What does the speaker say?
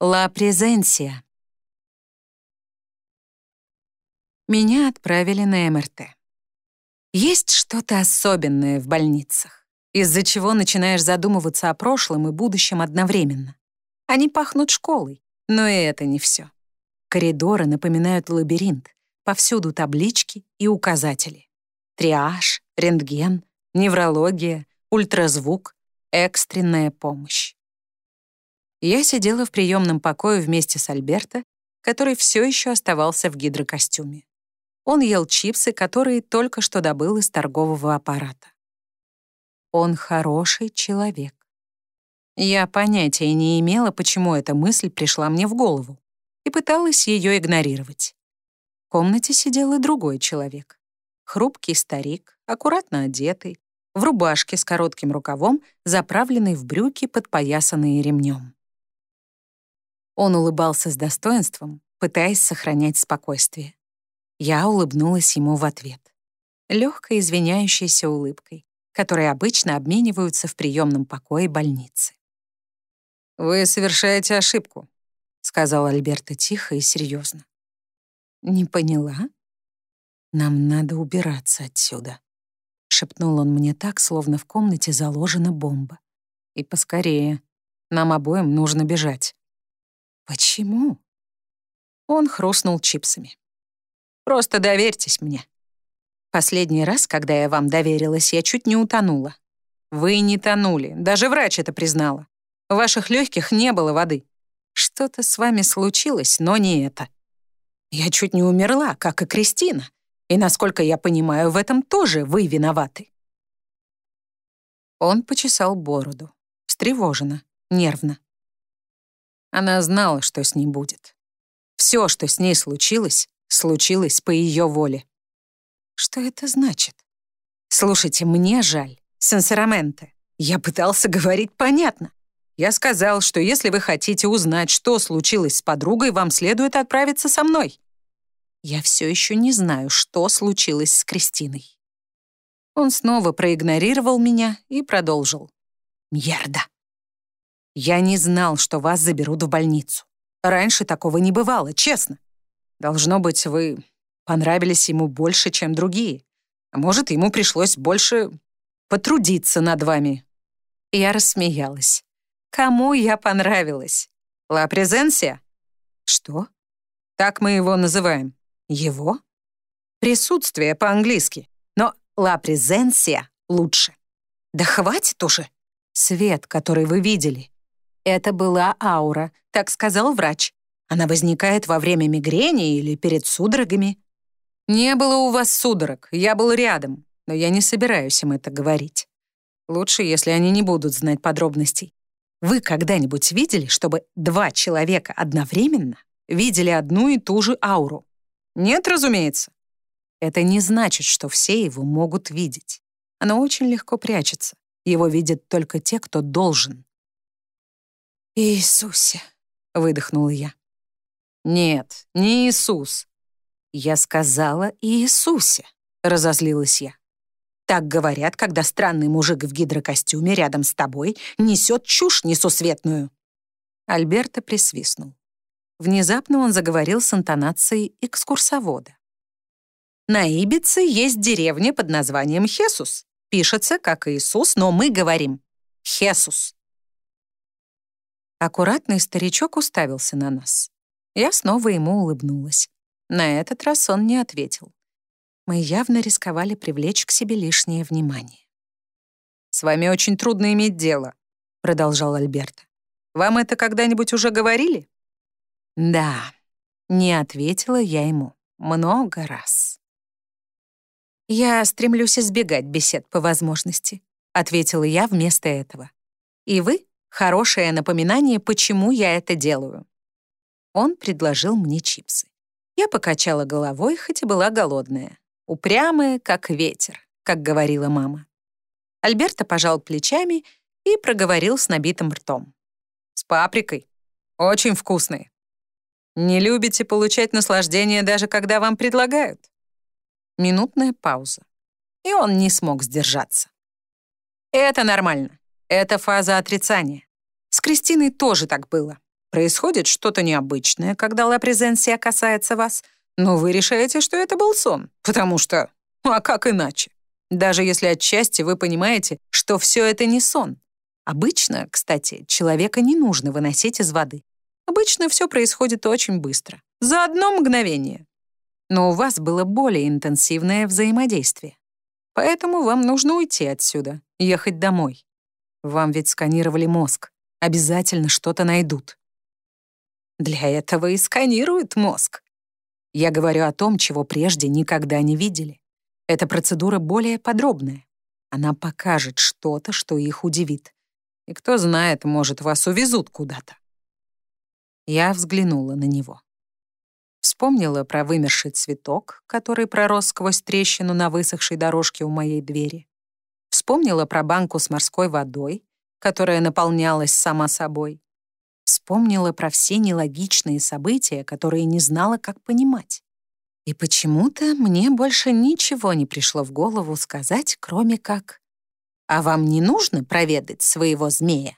Ла презенсия. Меня отправили на МРТ. Есть что-то особенное в больницах, из-за чего начинаешь задумываться о прошлом и будущем одновременно. Они пахнут школой, но и это не все. Коридоры напоминают лабиринт, повсюду таблички и указатели. Триаж, рентген, неврология, ультразвук, экстренная помощь. Я сидела в приемном покое вместе с Альберто, который все еще оставался в гидрокостюме. Он ел чипсы, которые только что добыл из торгового аппарата. Он хороший человек. Я понятия не имела, почему эта мысль пришла мне в голову, и пыталась ее игнорировать. В комнате сидел и другой человек. Хрупкий старик, аккуратно одетый, в рубашке с коротким рукавом, заправленный в брюки, подпоясанные ремнем. Он улыбался с достоинством, пытаясь сохранять спокойствие. Я улыбнулась ему в ответ. Легкой извиняющейся улыбкой, которой обычно обмениваются в приемном покое больницы. «Вы совершаете ошибку», — сказал Альберто тихо и серьезно. «Не поняла? Нам надо убираться отсюда», — шепнул он мне так, словно в комнате заложена бомба. «И поскорее. Нам обоим нужно бежать». «Почему?» Он хрустнул чипсами. «Просто доверьтесь мне. Последний раз, когда я вам доверилась, я чуть не утонула. Вы не тонули, даже врач это признала. В ваших легких не было воды. Что-то с вами случилось, но не это. Я чуть не умерла, как и Кристина. И, насколько я понимаю, в этом тоже вы виноваты». Он почесал бороду, встревоженно, нервно. Она знала, что с ней будет. Все, что с ней случилось, случилось по ее воле. Что это значит? Слушайте, мне жаль. Сенсораменте. Я пытался говорить понятно. Я сказал, что если вы хотите узнать, что случилось с подругой, вам следует отправиться со мной. Я все еще не знаю, что случилось с Кристиной. Он снова проигнорировал меня и продолжил. Мьерда. Я не знал, что вас заберут в больницу. Раньше такого не бывало, честно. Должно быть, вы понравились ему больше, чем другие. А может, ему пришлось больше потрудиться над вами. Я рассмеялась. Кому я понравилась? Ла Презенсия? Что? Так мы его называем. Его? Присутствие по-английски. Но Ла Презенсия лучше. Да хватит уже. Свет, который вы видели, это была аура, так сказал врач. Она возникает во время мигрени или перед судорогами. Не было у вас судорог, я был рядом, но я не собираюсь им это говорить. Лучше, если они не будут знать подробностей. Вы когда-нибудь видели, чтобы два человека одновременно видели одну и ту же ауру? Нет, разумеется. Это не значит, что все его могут видеть. Оно очень легко прячется. Его видят только те, кто должен. «Иисусе!» — выдохнула я. «Нет, не Иисус. Я сказала Иисусе», — разозлилась я. Так говорят, когда странный мужик в гидрокостюме рядом с тобой несет чушь несусветную. Альберто присвистнул. Внезапно он заговорил с интонацией экскурсовода. На Ибице есть деревня под названием Хесус. Пишется как Иисус, но мы говорим Хесус. Аккуратный старичок уставился на нас. Я снова ему улыбнулась. На этот раз он не ответил. Мы явно рисковали привлечь к себе лишнее внимание. «С вами очень трудно иметь дело», — продолжал Альберто. «Вам это когда-нибудь уже говорили?» «Да», — не ответила я ему. Много раз. «Я стремлюсь избегать бесед по возможности», — ответила я вместо этого. «И вы Хорошее напоминание, почему я это делаю. Он предложил мне чипсы. Я покачала головой, хоть и была голодная. Упрямая, как ветер, как говорила мама. Альберто пожал плечами и проговорил с набитым ртом. «С паприкой. Очень вкусные. Не любите получать наслаждение, даже когда вам предлагают?» Минутная пауза. И он не смог сдержаться. «Это нормально. Это фаза отрицания. С Кристиной тоже так было», — происходит что-то необычное, когда ла презенсия касается вас, но вы решаете, что это был сон, потому что... А как иначе? Даже если отчасти вы понимаете, что все это не сон. Обычно, кстати, человека не нужно выносить из воды. Обычно все происходит очень быстро, за одно мгновение. Но у вас было более интенсивное взаимодействие. Поэтому вам нужно уйти отсюда, ехать домой. Вам ведь сканировали мозг. Обязательно что-то найдут. Для этого и сканируют мозг. Я говорю о том, чего прежде никогда не видели. Эта процедура более подробная. Она покажет что-то, что их удивит. И кто знает, может, вас увезут куда-то. Я взглянула на него. Вспомнила про вымерший цветок, который пророс сквозь трещину на высохшей дорожке у моей двери. Вспомнила про банку с морской водой, которая наполнялась сама собой. Вспомнила про все нелогичные события, которые не знала, как понимать. И почему-то мне больше ничего не пришло в голову сказать, кроме как «А вам не нужно проведать своего змея?»